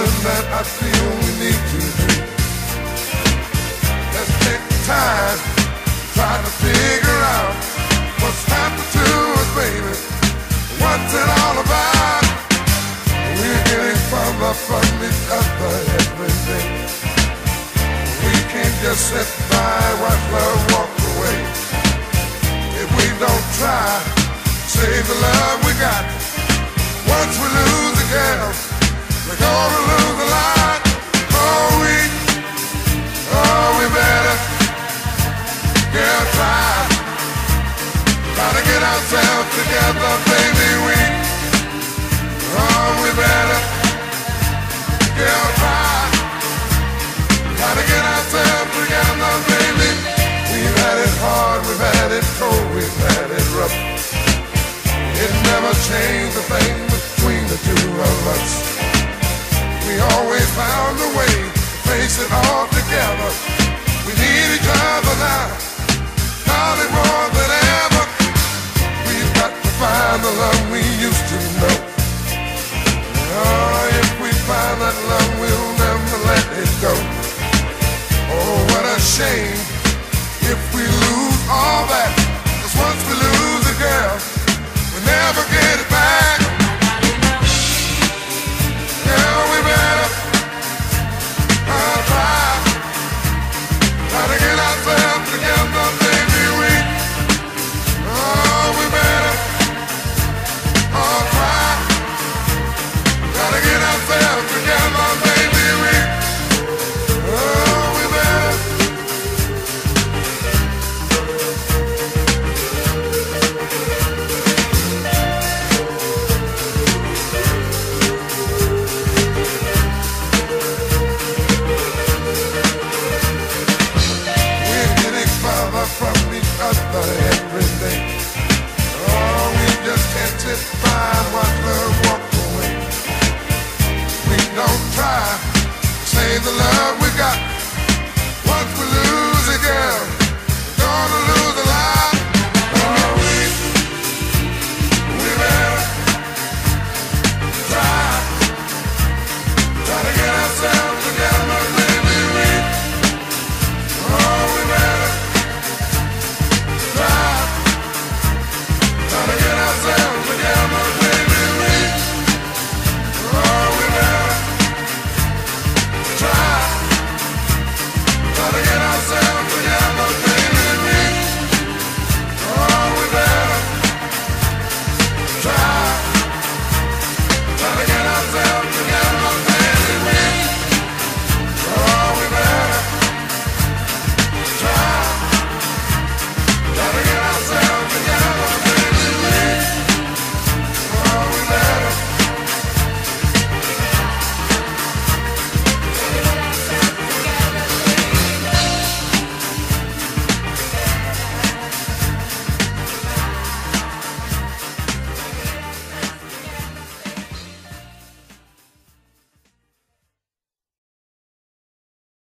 feeling that I feel we need to do. Let's take time, try to figure out what's happened to us, baby. What's it all about? We're getting further from each other every day. We can't just sit by, watch love walk away. If we don't try, save the love we got. Gotta get ourselves together, baby. We, oh, we better get right. Gotta get ourselves together, baby. We've had it hard, we've had it cold, we've had it rough. It never changed a thing between the two of us. We always found a find the love we used to know. Oh, if we find that love, we'll never let it go. Oh, what a shame. Africa.